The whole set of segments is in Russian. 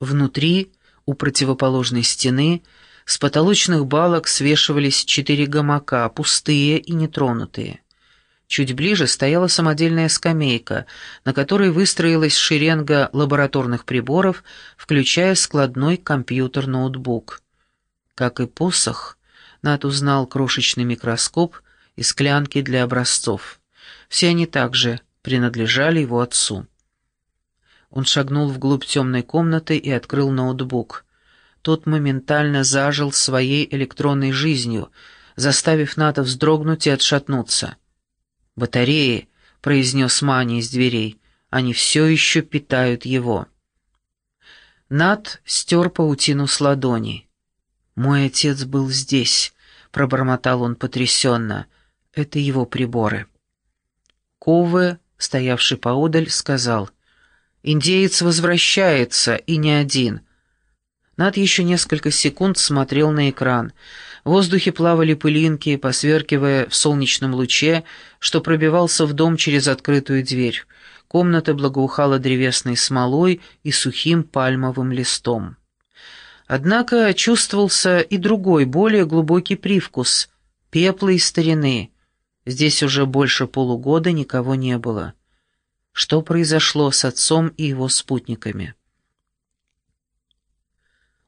Внутри, у противоположной стены, с потолочных балок свешивались четыре гамака, пустые и нетронутые. Чуть ближе стояла самодельная скамейка, на которой выстроилась шеренга лабораторных приборов, включая складной компьютер-ноутбук. Как и посох, Нат узнал крошечный микроскоп и склянки для образцов. Все они также принадлежали его отцу. Он шагнул вглубь темной комнаты и открыл ноутбук. Тот моментально зажил своей электронной жизнью, заставив Ната вздрогнуть и отшатнуться. «Батареи», — произнес Мани из дверей, — «они все еще питают его». Над стер паутину с ладони. «Мой отец был здесь», — пробормотал он потрясенно. «Это его приборы». Ковы, стоявший поодаль, сказал, «Индеец возвращается, и не один». Над еще несколько секунд смотрел на экран — в воздухе плавали пылинки, посверкивая в солнечном луче, что пробивался в дом через открытую дверь. Комната благоухала древесной смолой и сухим пальмовым листом. Однако чувствовался и другой, более глубокий привкус — пепла и старины. Здесь уже больше полугода никого не было. Что произошло с отцом и его спутниками?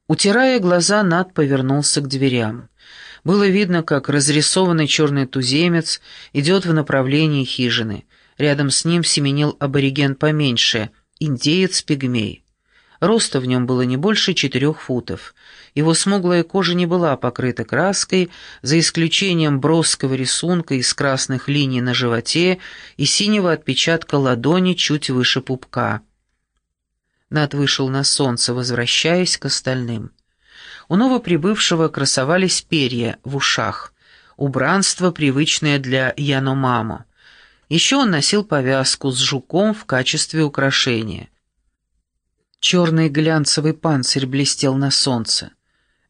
Утирая глаза, Над повернулся к дверям. Было видно, как разрисованный черный туземец идет в направлении хижины. Рядом с ним семенил абориген поменьше, индеец-пигмей. Роста в нем было не больше четырех футов. Его смуглая кожа не была покрыта краской, за исключением броского рисунка из красных линий на животе и синего отпечатка ладони чуть выше пупка. Над вышел на солнце, возвращаясь к остальным. У новоприбывшего красовались перья в ушах, убранство, привычное для Яномамо. Еще он носил повязку с жуком в качестве украшения. Черный глянцевый панцирь блестел на солнце.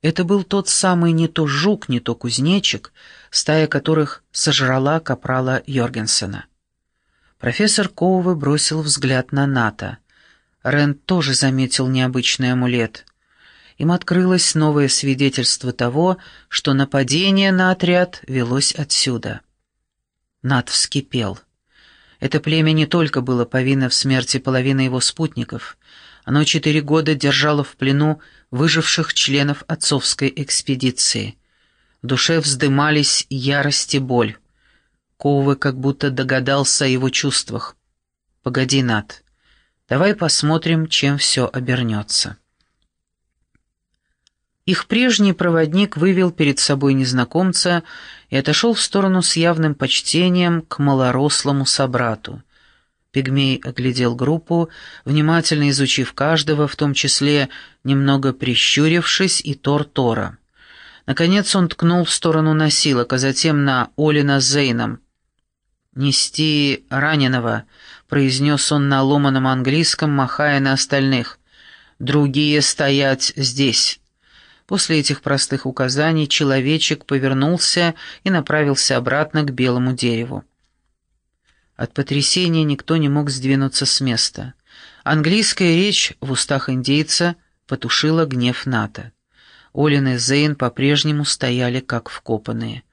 Это был тот самый не то жук, не то кузнечик, стая которых сожрала капрала Йоргенсена. Профессор Коуве бросил взгляд на Ната. Рен тоже заметил необычный амулет им открылось новое свидетельство того, что нападение на отряд велось отсюда. Над вскипел. Это племя не только было повинно в смерти половины его спутников, оно четыре года держало в плену выживших членов отцовской экспедиции. В душе вздымались ярость и боль. Ковы как будто догадался о его чувствах. «Погоди, Над, давай посмотрим, чем все обернется». Их прежний проводник вывел перед собой незнакомца и отошел в сторону с явным почтением к малорослому собрату. Пигмей оглядел группу, внимательно изучив каждого, в том числе немного прищурившись и Тор-Тора. Наконец он ткнул в сторону носилок, а затем на Олина с Зейном. «Нести раненого», — произнес он на ломаном английском, махая на остальных. «Другие стоять здесь». После этих простых указаний человечек повернулся и направился обратно к белому дереву. От потрясения никто не мог сдвинуться с места. Английская речь в устах индейца потушила гнев НАТО. Олин и Зейн по-прежнему стояли как вкопанные.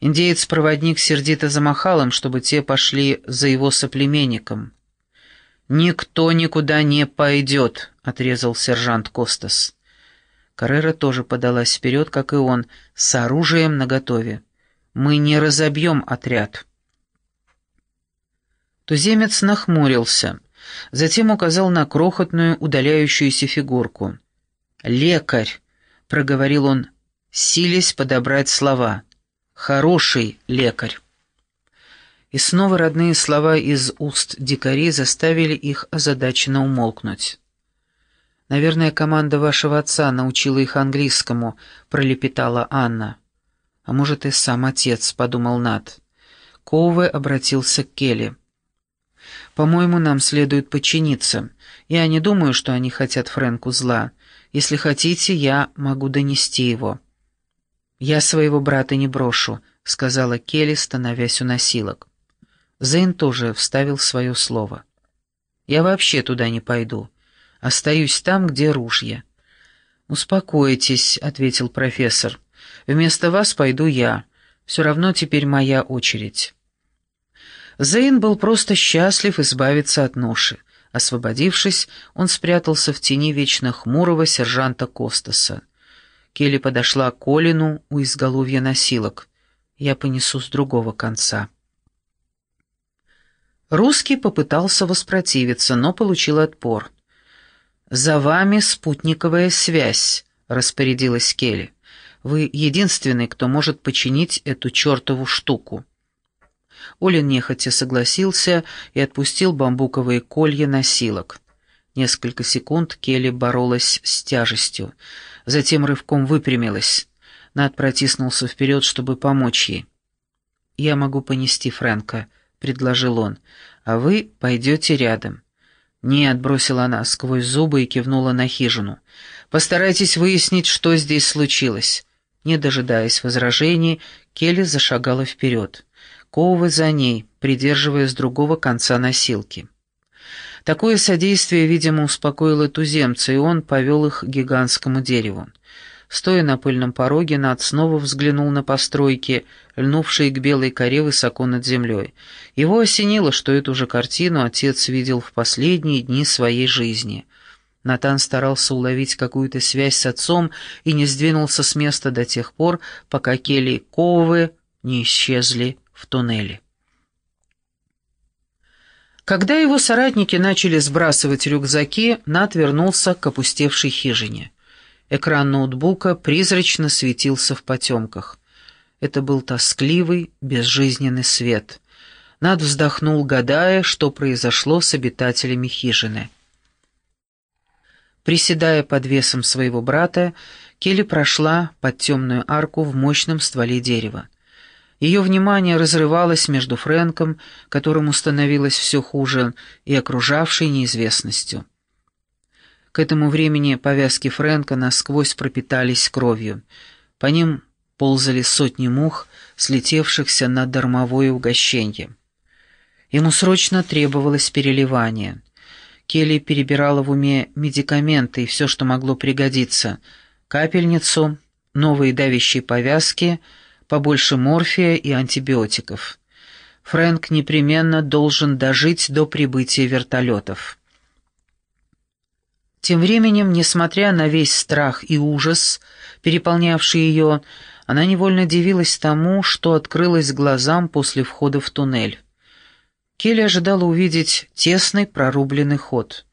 Индеец-проводник сердито замахал им, чтобы те пошли за его соплеменником. «Никто никуда не пойдет», — отрезал сержант Костас. Каррера тоже подалась вперед, как и он, с оружием наготове. «Мы не разобьем отряд». Туземец нахмурился, затем указал на крохотную удаляющуюся фигурку. «Лекарь», — проговорил он, силясь подобрать слова. «Хороший лекарь». И снова родные слова из уст дикарей заставили их озадаченно умолкнуть. «Наверное, команда вашего отца научила их английскому», — пролепетала Анна. «А может, и сам отец», — подумал Нат. Коуве обратился к Келли. «По-моему, нам следует подчиниться. Я не думаю, что они хотят Фрэнку зла. Если хотите, я могу донести его». «Я своего брата не брошу», — сказала Келли, становясь у носилок. Зейн тоже вставил свое слово. «Я вообще туда не пойду. Остаюсь там, где ружья». «Успокойтесь», — ответил профессор. «Вместо вас пойду я. Все равно теперь моя очередь». Зейн был просто счастлив избавиться от ноши. Освободившись, он спрятался в тени вечно хмурого сержанта Костаса. Келли подошла к Колину у изголовья носилок. «Я понесу с другого конца». Русский попытался воспротивиться, но получил отпор. «За вами спутниковая связь», — распорядилась Келли. «Вы единственный, кто может починить эту чертову штуку». Олин нехотя согласился и отпустил бамбуковые колья носилок. Несколько секунд Келли боролась с тяжестью, затем рывком выпрямилась. Над протиснулся вперед, чтобы помочь ей. «Я могу понести Фрэнка», — предложил он, — «а вы пойдете рядом». «Нет», — бросила она сквозь зубы и кивнула на хижину. «Постарайтесь выяснить, что здесь случилось». Не дожидаясь возражений, Келли зашагала вперед. Ковы за ней, придерживая с другого конца носилки. Такое содействие, видимо, успокоило туземца, и он повел их к гигантскому дереву. Стоя на пыльном пороге, Над снова взглянул на постройки, льнувшие к белой коре высоко над землей. Его осенило, что эту же картину отец видел в последние дни своей жизни. Натан старался уловить какую-то связь с отцом и не сдвинулся с места до тех пор, пока Келли и Ковы не исчезли в туннеле. Когда его соратники начали сбрасывать рюкзаки, Нат вернулся к опустевшей хижине. Экран ноутбука призрачно светился в потемках. Это был тоскливый, безжизненный свет. Над вздохнул, гадая, что произошло с обитателями хижины. Приседая под весом своего брата, Келли прошла под темную арку в мощном стволе дерева. Ее внимание разрывалось между Фрэнком, которому становилось все хуже, и окружавшей неизвестностью. К этому времени повязки Фрэнка насквозь пропитались кровью. По ним ползали сотни мух, слетевшихся на дармовое угощенье. Ему срочно требовалось переливание. Келли перебирала в уме медикаменты и все, что могло пригодиться. Капельницу, новые давящие повязки, побольше морфия и антибиотиков. Фрэнк непременно должен дожить до прибытия вертолетов. Тем временем, несмотря на весь страх и ужас, переполнявший ее, она невольно дивилась тому, что открылось глазам после входа в туннель. Келли ожидала увидеть тесный прорубленный ход.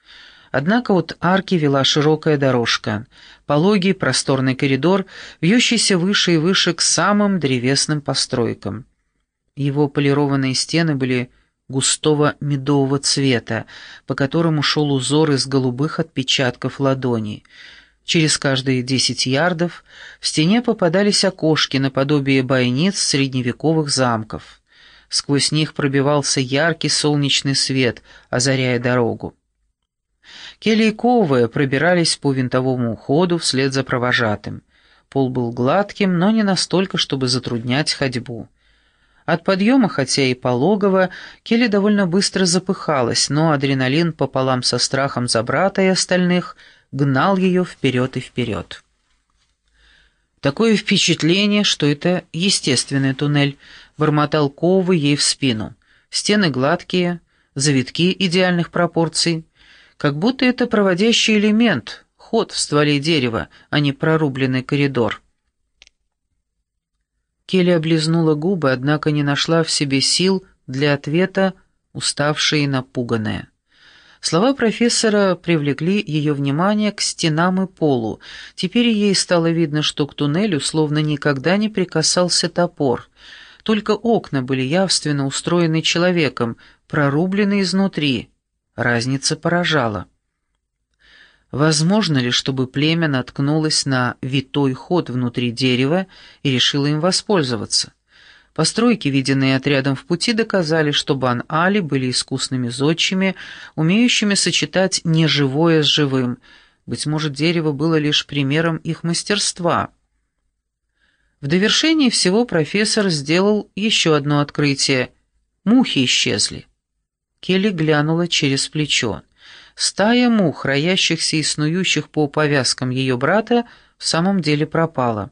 Однако от арки вела широкая дорожка, пологий просторный коридор, вьющийся выше и выше к самым древесным постройкам. Его полированные стены были густого медового цвета, по которому шел узор из голубых отпечатков ладоней. Через каждые десять ярдов в стене попадались окошки наподобие бойниц средневековых замков. Сквозь них пробивался яркий солнечный свет, озаряя дорогу. Келли и Ковы пробирались по винтовому уходу вслед за провожатым. Пол был гладким, но не настолько, чтобы затруднять ходьбу. От подъема, хотя и пологово, Келли довольно быстро запыхалась, но адреналин пополам со страхом за брата и остальных гнал ее вперед и вперед. Такое впечатление, что это естественный туннель, бормотал Ковы ей в спину. Стены гладкие, завитки идеальных пропорций, как будто это проводящий элемент, ход в стволе дерева, а не прорубленный коридор. Келли облизнула губы, однако не нашла в себе сил для ответа, уставшая и напуганная. Слова профессора привлекли ее внимание к стенам и полу. Теперь ей стало видно, что к туннелю словно никогда не прикасался топор. Только окна были явственно устроены человеком, прорублены изнутри. Разница поражала. Возможно ли, чтобы племя наткнулось на витой ход внутри дерева и решило им воспользоваться? Постройки, виденные отрядом в пути, доказали, что Бан-Али были искусными зодчими, умеющими сочетать неживое с живым. Быть может, дерево было лишь примером их мастерства. В довершении всего профессор сделал еще одно открытие. Мухи исчезли. Келли глянула через плечо. Стая мух, роящихся и снующих по повязкам ее брата, в самом деле пропала.